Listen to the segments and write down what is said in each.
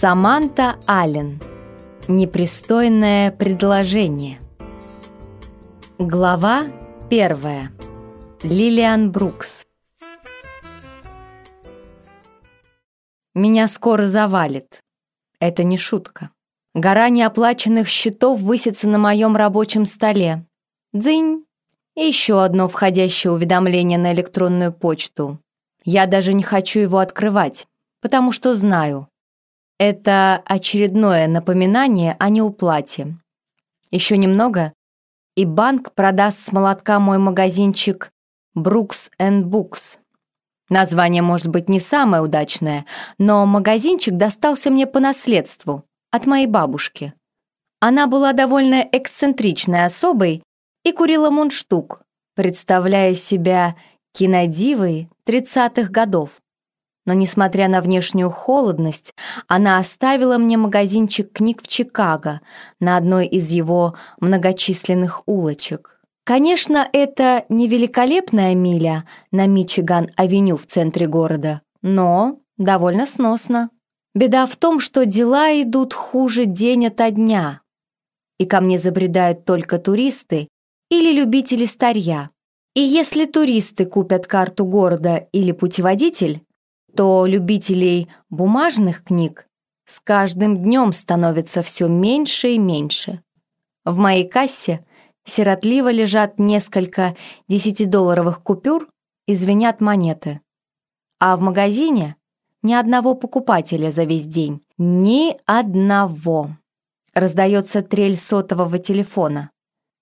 Саманта Аллен. Непристойное предложение. Глава первая. Лилиан Брукс. Меня скоро завалит. Это не шутка. Гора неоплаченных счетов высится на моем рабочем столе. Дзынь! Еще одно входящее уведомление на электронную почту. Я даже не хочу его открывать, потому что знаю, это очередное напоминание о неуплате. Еще немного, и банк продаст с молотка мой магазинчик Brooks and Books. Название может быть не самое удачное, но магазинчик достался мне по наследству от моей бабушки. Она была довольно эксцентричной особой и курила мундштук, представляя себя кинодивой 30-х годов. Но, несмотря на внешнюю холодность, она оставила мне магазинчик книг в Чикаго на одной из его многочисленных улочек. Конечно, это не великолепная миля на Мичиган-авеню в центре города, но довольно сносно. Беда в том, что дела идут хуже день ото дня, и ко мне забредают только туристы или любители старья. И если туристы купят карту города или путеводитель, то любителей бумажных книг с каждым днем становится все меньше и меньше. В моей кассе сиротливо лежат несколько десятидолларовых купюр и звенят монеты. А в магазине ни одного покупателя за весь день. Ни одного. Раздается трель сотового телефона.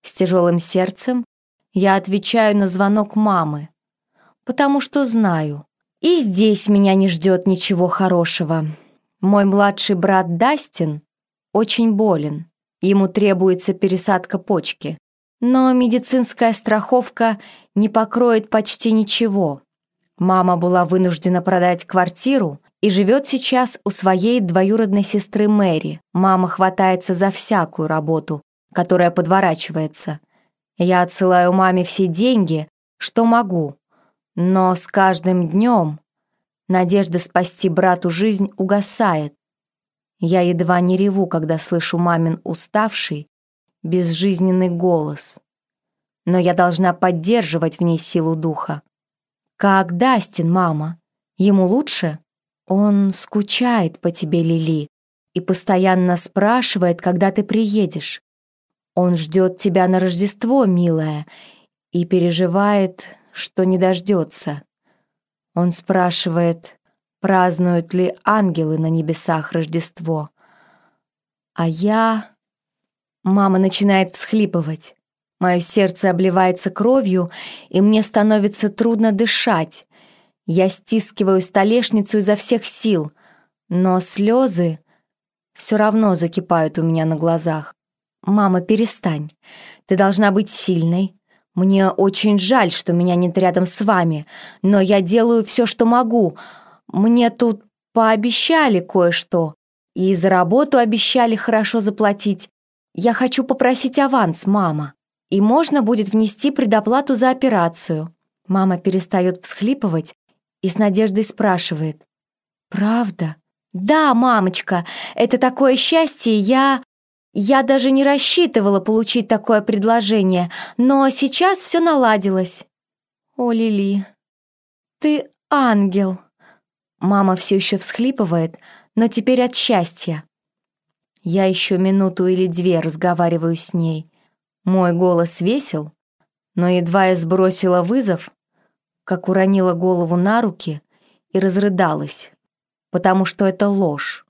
С тяжелым сердцем я отвечаю на звонок мамы, потому что знаю, и здесь меня не ждет ничего хорошего. Мой младший брат Дастин очень болен. Ему требуется пересадка почки. Но медицинская страховка не покроет почти ничего. Мама была вынуждена продать квартиру и живет сейчас у своей двоюродной сестры Мэри. Мама хватается за всякую работу, которая подворачивается. Я отсылаю маме все деньги, что могу, но с каждым днем надежда спасти брату жизнь угасает. Я едва не реву, когда слышу мамин уставший, безжизненный голос. Но я должна поддерживать в ней силу духа. «Как Дастин, мама? Ему лучше?» «Он скучает по тебе, Лили, и постоянно спрашивает, когда ты приедешь. Он ждет тебя на Рождество, милая, и переживает, что не дождется. Он спрашивает, празднуют ли ангелы на небесах Рождество. А я... Мама начинает всхлипывать. Мое сердце обливается кровью, и мне становится трудно дышать. Я стискиваю столешницу изо всех сил, но слезы все равно закипают у меня на глазах. «Мама, перестань. Ты должна быть сильной, мне очень жаль, что меня нет рядом с вами, но я делаю все, что могу. Мне тут пообещали кое-что, и за работу обещали хорошо заплатить. Я хочу попросить аванс, мама. И можно будет внести предоплату за операцию». Мама перестает всхлипывать и с надеждой спрашивает. «Правда?» «Да, мамочка, это такое счастье, я...» Я даже не рассчитывала получить такое предложение, но сейчас все наладилось. О, Лили, ты ангел. Мама все еще всхлипывает, но теперь от счастья. Я еще минуту или две разговариваю с ней. Мой голос весел, но едва я сбросила вызов, как уронила голову на руки и разрыдалась, потому что это ложь.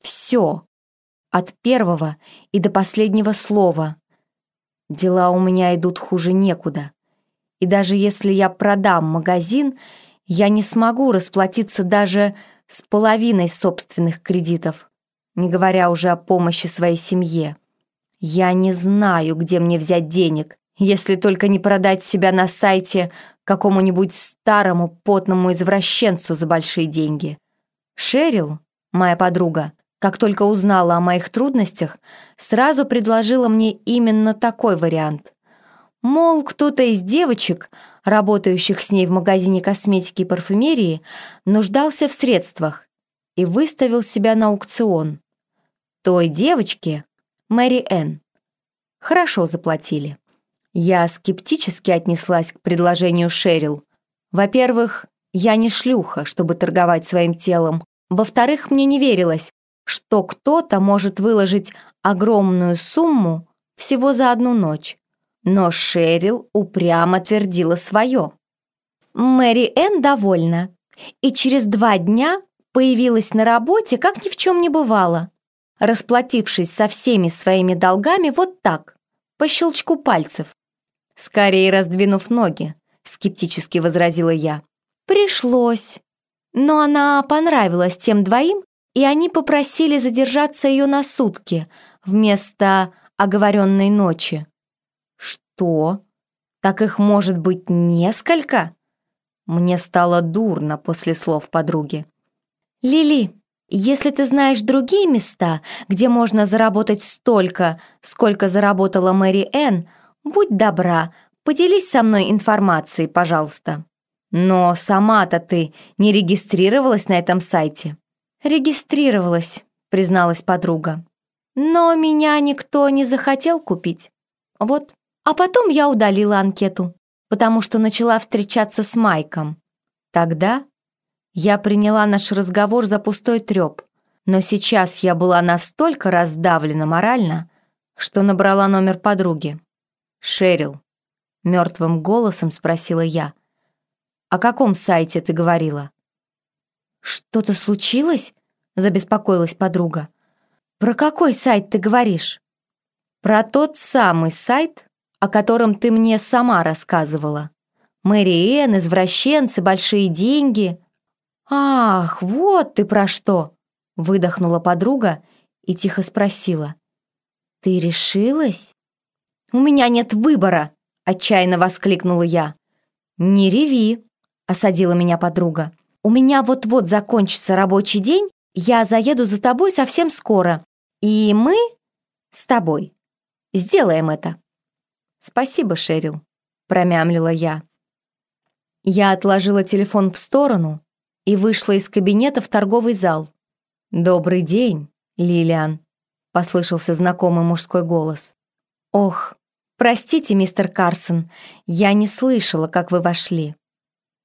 Все, от первого и до последнего слова. Дела у меня идут хуже некуда. И даже если я продам магазин, я не смогу расплатиться даже с половиной собственных кредитов, не говоря уже о помощи своей семье. Я не знаю, где мне взять денег, если только не продать себя на сайте какому-нибудь старому потному извращенцу за большие деньги. Шерил, моя подруга, как только узнала о моих трудностях, сразу предложила мне именно такой вариант. Мол, кто-то из девочек, работающих с ней в магазине косметики и парфюмерии, нуждался в средствах, и выставил себя на аукцион. Той девочке, Мэри Энн, хорошо заплатили. Я скептически отнеслась к предложению Шерил. Во-первых, я не шлюха, чтобы торговать своим телом. Во-вторых, мне не верилось, что кто-то может выложить огромную сумму всего за одну ночь. Но Шерил упрямо твердила свое. Мэри Энн довольна, и через два дня появилась на работе, как ни в чем не бывало, расплатившись со всеми своими долгами вот так, по щелчку пальцев. «Скорее раздвинув ноги», — скептически возразила я. «Пришлось. Но она понравилась тем двоим, и они попросили задержаться ее на сутки вместо оговоренной ночи». «Что? Так их может быть несколько?» Мне стало дурно после слов подруги. «Лили, если ты знаешь другие места, где можно заработать столько, сколько заработала Мэри Энн, будь добра, поделись со мной информацией, пожалуйста». «Но сама-то ты не регистрировалась на этом сайте?» «Регистрировалась», — призналась подруга. «Но меня никто не захотел купить. Вот. А потом я удалила анкету, потому что начала встречаться с Майком. Тогда я приняла наш разговор за пустой треп, но сейчас я была настолько раздавлена морально, что набрала номер подруги. «Шерил», — мертвым голосом спросила я, «о каком сайте ты говорила?» «Что-то случилось?» — забеспокоилась подруга. «Про какой сайт ты говоришь?» «Про тот самый сайт, о котором ты мне сама рассказывала. Мэри извращенцы, большие деньги». «Ах, вот ты про что!» — выдохнула подруга и тихо спросила. «Ты решилась?» «У меня нет выбора!» — отчаянно воскликнула я. «Не реви!» — осадила меня подруга. «У меня вот-вот закончится рабочий день, я заеду за тобой совсем скоро, и мы с тобой сделаем это». «Спасибо, Шерил», — промямлила я. Я отложила телефон в сторону и вышла из кабинета в торговый зал. «Добрый день, Лилиан», — послышался знакомый мужской голос. «Ох, простите, мистер Карсон, я не слышала, как вы вошли».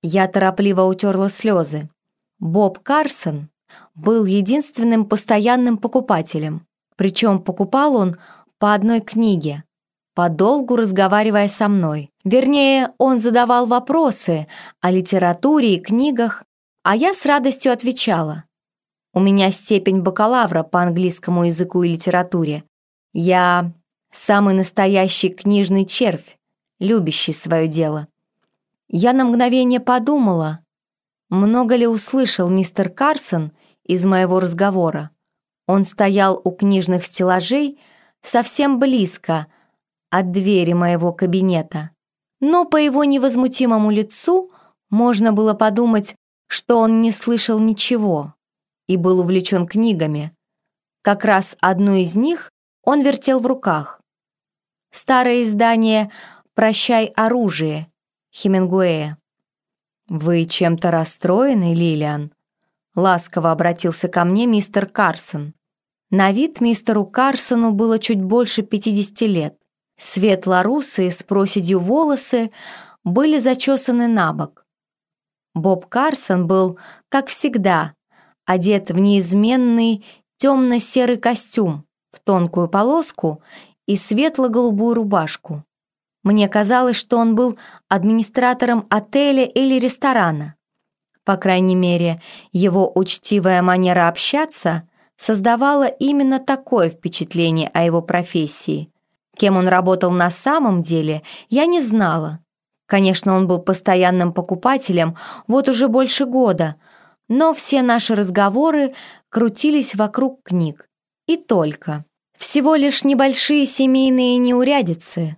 Я торопливо утерла слезы. Боб Карсон был единственным постоянным покупателем, причем покупал он по одной книге, подолгу разговаривая со мной. Вернее, он задавал вопросы о литературе и книгах, а я с радостью отвечала. У меня степень бакалавра по английскому языку и литературе. Я самый настоящий книжный червь, любящий свое дело. Я на мгновение подумала, много ли услышал мистер Карсон из моего разговора. Он стоял у книжных стеллажей совсем близко от двери моего кабинета. Но по его невозмутимому лицу можно было подумать, что он не слышал ничего и был увлечен книгами. Как раз одну из них он вертел в руках. Старое издание «Прощай оружие» Хемингуэя. «Вы чем-то расстроены, Лилиан?» Ласково обратился ко мне мистер Карсон. На вид мистеру Карсону было чуть больше 50 лет. Светло-русые с проседью волосы были зачесаны на бок. Боб Карсон был, как всегда, одет в неизменный темно-серый костюм, в тонкую полоску и светло-голубую рубашку. Мне казалось, что он был администратором отеля или ресторана. По крайней мере, его учтивая манера общаться создавала именно такое впечатление о его профессии. Кем он работал на самом деле, я не знала. Конечно, он был постоянным покупателем вот уже больше года, но все наши разговоры крутились вокруг книг. И только. Всего лишь небольшие семейные неурядицы.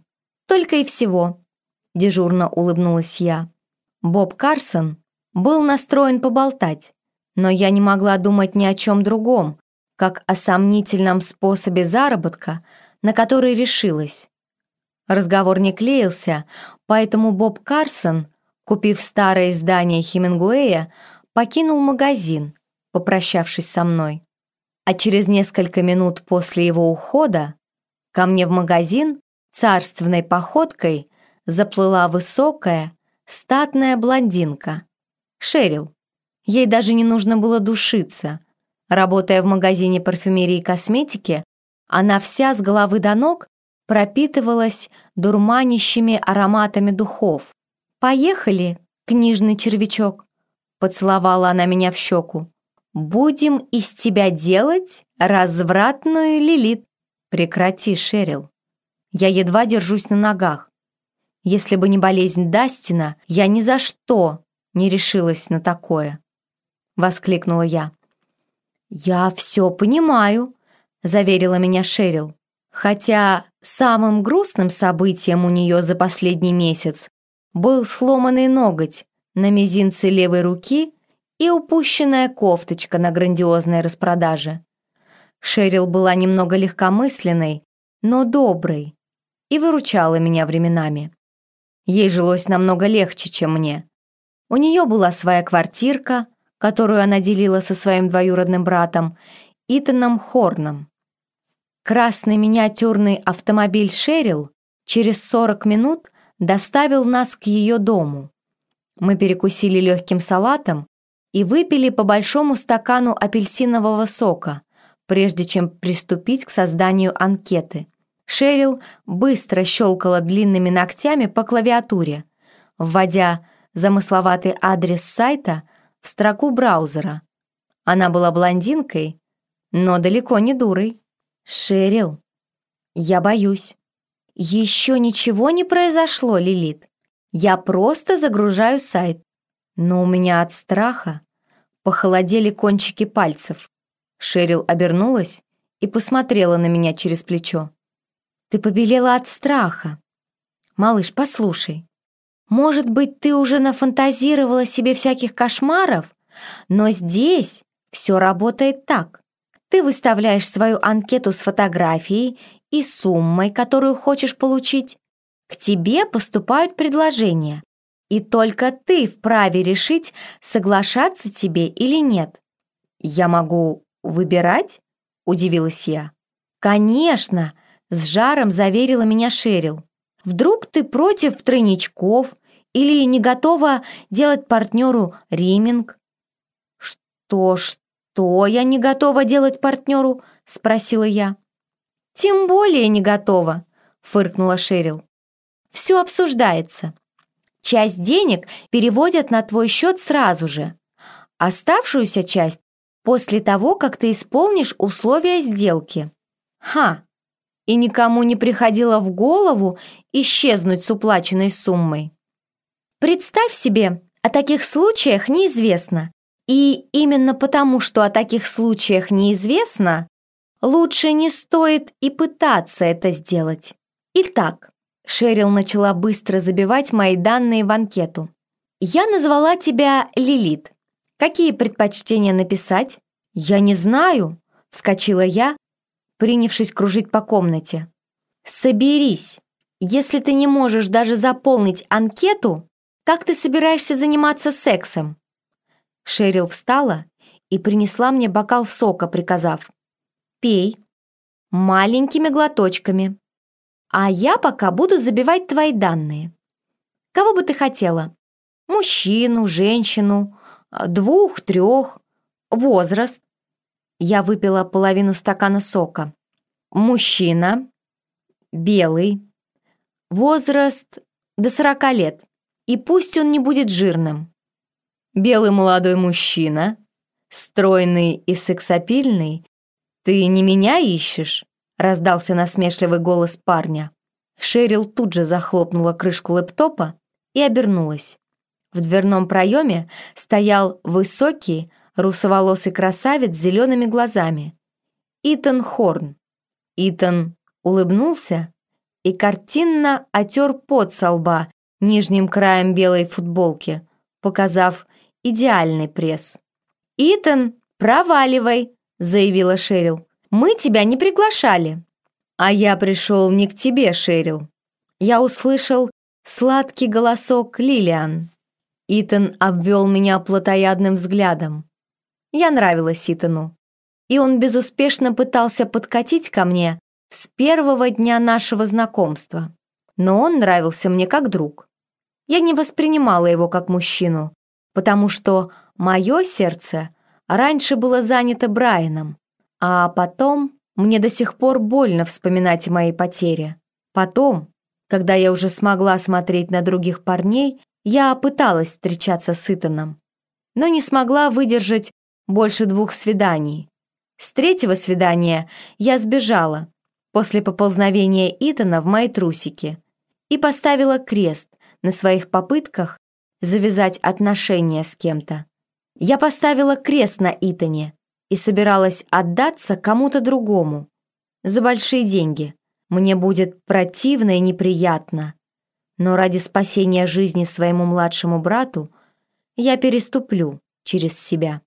Только и всего. Дежурно улыбнулась я. Боб Карсон был настроен поболтать, но я не могла думать ни о чем другом, как о сомнительном способе заработка, на который решилась. Разговор не клеился, поэтому Боб Карсон, купив старое издание Хемингуэя, покинул магазин, попрощавшись со мной. А через несколько минут после его ухода ко мне в магазин царственной походкой заплыла высокая, статная блондинка. Шерил. Ей даже не нужно было душиться. Работая в магазине парфюмерии и косметики, она вся с головы до ног пропитывалась дурманящими ароматами духов. «Поехали, книжный червячок!» Поцеловала она меня в щеку. «Будем из тебя делать развратную Лилит!» «Прекрати, Шерил!» Я едва держусь на ногах. Если бы не болезнь Дастина, я ни за что не решилась на такое. Воскликнула я. «Я все понимаю», — заверила меня Шерил. Хотя самым грустным событием у нее за последний месяц был сломанный ноготь на мизинце левой руки и упущенная кофточка на грандиозной распродаже. Шерил была немного легкомысленной, но доброй и выручала меня временами. Ей жилось намного легче, чем мне. У нее была своя квартирка, которую она делила со своим двоюродным братом, Итаном Хорном. Красный миниатюрный автомобиль «Шерил» через 40 минут доставил нас к ее дому. Мы перекусили легким салатом и выпили по большому стакану апельсинового сока, прежде чем приступить к созданию анкеты. Шерил быстро щелкала длинными ногтями по клавиатуре, вводя замысловатый адрес сайта в строку браузера. Она была блондинкой, но далеко не дурой. «Шерил, я боюсь». «Еще ничего не произошло, Лилит. Я просто загружаю сайт. Но у меня от страха похолодели кончики пальцев». Шерил обернулась и посмотрела на меня через плечо. «Ты побелела от страха. Малыш, послушай. Может быть, ты уже нафантазировала себе всяких кошмаров, но здесь все работает так. Ты выставляешь свою анкету с фотографией и суммой, которую хочешь получить. К тебе поступают предложения, и только ты вправе решить, соглашаться тебе или нет. Я могу выбирать? Удивилась я. Конечно, с жаром заверила меня Шерил. Вдруг ты против тройничков или не готова делать партнеру риминг? Что, что? «Что я не готова делать партнеру?» — спросила я. «Тем более не готова», — фыркнула Шерил. «Все обсуждается. Часть денег переводят на твой счет сразу же. Оставшуюся часть после того, как ты исполнишь условия сделки». «Ха! И никому не приходило в голову исчезнуть с уплаченной суммой?» «Представь себе, о таких случаях неизвестно, и именно потому, что о таких случаях неизвестно, лучше не стоит и пытаться это сделать. Итак, Шерил начала быстро забивать мои данные в анкету. «Я назвала тебя Лилит. Какие предпочтения написать?» «Я не знаю», — вскочила я, принявшись кружить по комнате. «Соберись. Если ты не можешь даже заполнить анкету, как ты собираешься заниматься сексом?» Шерил встала и принесла мне бокал сока, приказав «Пей, маленькими глоточками, а я пока буду забивать твои данные. Кого бы ты хотела? Мужчину, женщину, двух, трех, возраст?» Я выпила половину стакана сока. «Мужчина, белый, возраст до сорока лет, и пусть он не будет жирным». Белый молодой мужчина, стройный и сексапильный. Ты не меня ищешь?» раздался насмешливый голос парня. Шерил тут же захлопнула крышку лэптопа и обернулась. В дверном проеме стоял высокий, русоволосый красавец с зелеными глазами. Итан Хорн. Итан улыбнулся и картинно отер пот со лба нижним краем белой футболки, показав идеальный пресс. «Итан, проваливай!» — заявила Шерил. «Мы тебя не приглашали». «А я пришел не к тебе, Шерил». Я услышал сладкий голосок Лилиан. Итан обвел меня плотоядным взглядом. Я нравилась Итану. И он безуспешно пытался подкатить ко мне с первого дня нашего знакомства. Но он нравился мне как друг. Я не воспринимала его как мужчину, потому что мое сердце раньше было занято Брайаном, а потом мне до сих пор больно вспоминать о моей потере. Потом, когда я уже смогла смотреть на других парней, я пыталась встречаться с Итаном, но не смогла выдержать больше двух свиданий. С третьего свидания я сбежала после поползновения Итана в мои трусики и поставила крест на своих попытках завязать отношения с кем-то. Я поставила крест на Итане и собиралась отдаться кому-то другому за большие деньги. Мне будет противно и неприятно, но ради спасения жизни своему младшему брату я переступлю через себя.